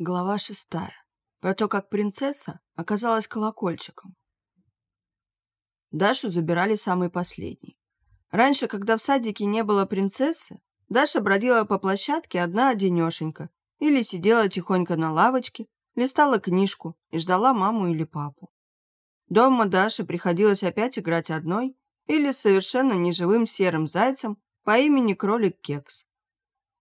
Глава шестая. Про то, как принцесса оказалась колокольчиком. Дашу забирали самый последний. Раньше, когда в садике не было принцессы, Даша бродила по площадке одна-одинешенька или сидела тихонько на лавочке, листала книжку и ждала маму или папу. Дома Даше приходилось опять играть одной или с совершенно неживым серым зайцем по имени Кролик Кекс.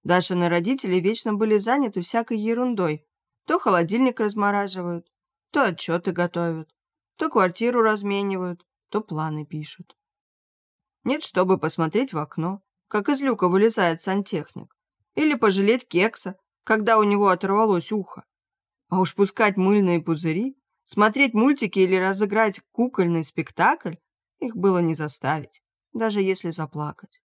Дашины родители вечно были заняты всякой ерундой. То холодильник размораживают, то отчеты готовят, то квартиру разменивают, то планы пишут. Нет, чтобы посмотреть в окно, как из люка вылезает сантехник. Или пожалеть кекса, когда у него оторвалось ухо. А уж пускать мыльные пузыри, смотреть мультики или разыграть кукольный спектакль их было не заставить, даже если заплакать.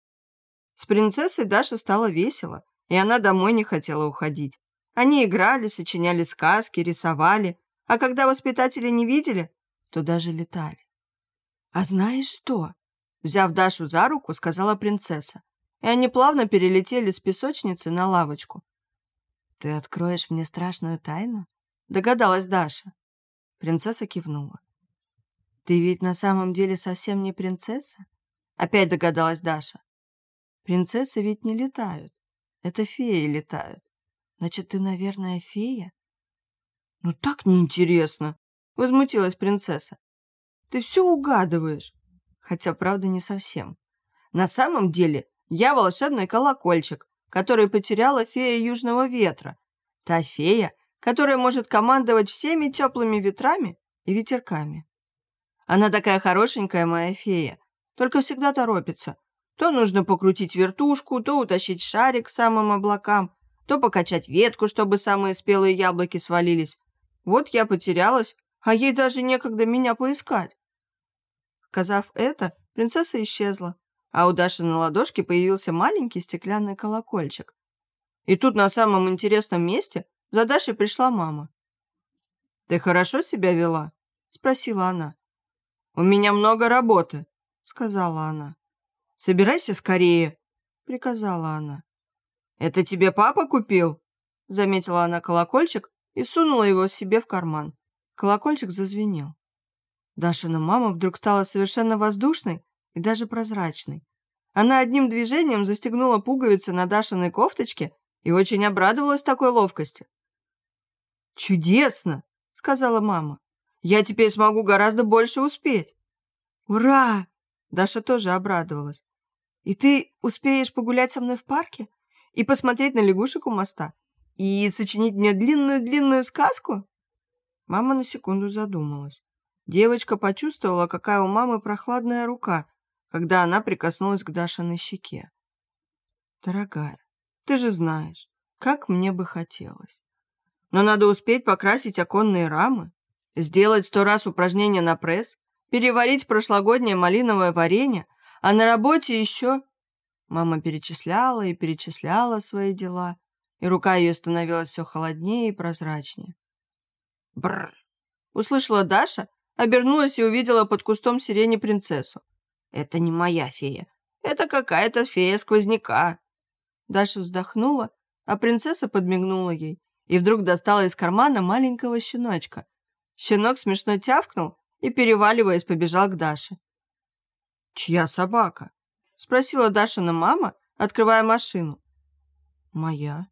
С принцессой Даша стало весело, и она домой не хотела уходить. Они играли, сочиняли сказки, рисовали, а когда воспитатели не видели, то даже летали. «А знаешь что?» Взяв Дашу за руку, сказала принцесса, и они плавно перелетели с песочницы на лавочку. «Ты откроешь мне страшную тайну?» Догадалась Даша. Принцесса кивнула. «Ты ведь на самом деле совсем не принцесса?» Опять догадалась Даша. Принцессы ведь не летают. Это феи летают. Значит, ты, наверное, фея? Ну так неинтересно, возмутилась принцесса. Ты все угадываешь. Хотя, правда, не совсем. На самом деле, я волшебный колокольчик, который потеряла фея Южного Ветра. Та фея, которая может командовать всеми теплыми ветрами и ветерками. Она такая хорошенькая моя фея, только всегда торопится, то нужно покрутить вертушку, то утащить шарик к самым облакам, то покачать ветку, чтобы самые спелые яблоки свалились. Вот я потерялась, а ей даже некогда меня поискать. Сказав это, принцесса исчезла, а у Даши на ладошке появился маленький стеклянный колокольчик. И тут на самом интересном месте за Дашей пришла мама. «Ты хорошо себя вела?» – спросила она. «У меня много работы», – сказала она. Собирайся скорее», — приказала она. «Это тебе папа купил?» Заметила она колокольчик и сунула его себе в карман. Колокольчик зазвенел. Дашина мама вдруг стала совершенно воздушной и даже прозрачной. Она одним движением застегнула пуговицы на Дашиной кофточке и очень обрадовалась такой ловкости. «Чудесно!» — сказала мама. «Я теперь смогу гораздо больше успеть». «Ура!» Даша тоже обрадовалась. И ты успеешь погулять со мной в парке? И посмотреть на лягушек у моста? И сочинить мне длинную-длинную сказку?» Мама на секунду задумалась. Девочка почувствовала, какая у мамы прохладная рука, когда она прикоснулась к Дашиной щеке. «Дорогая, ты же знаешь, как мне бы хотелось. Но надо успеть покрасить оконные рамы, сделать сто раз упражнения на пресс, переварить прошлогоднее малиновое варенье, а на работе еще...» Мама перечисляла и перечисляла свои дела, и рука ее становилась все холоднее и прозрачнее. Бррр! Услышала Даша, обернулась и увидела под кустом сирени принцессу. «Это не моя фея. Это какая-то фея-сквозняка». Даша вздохнула, а принцесса подмигнула ей и вдруг достала из кармана маленького щеночка. Щенок смешно тявкнул и, переваливаясь, побежал к Даше. «Чья собака?» – спросила Дашина мама, открывая машину. «Моя».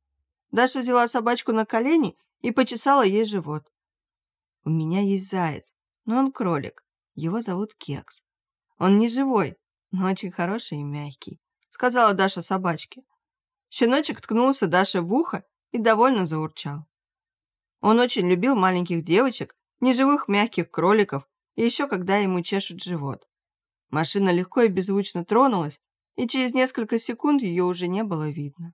Даша взяла собачку на колени и почесала ей живот. «У меня есть заяц, но он кролик. Его зовут Кекс. Он не живой, но очень хороший и мягкий», – сказала Даша собачке. Щеночек ткнулся Даше в ухо и довольно заурчал. Он очень любил маленьких девочек, неживых мягких кроликов и еще когда ему чешут живот. Машина легко и беззвучно тронулась, и через несколько секунд ее уже не было видно.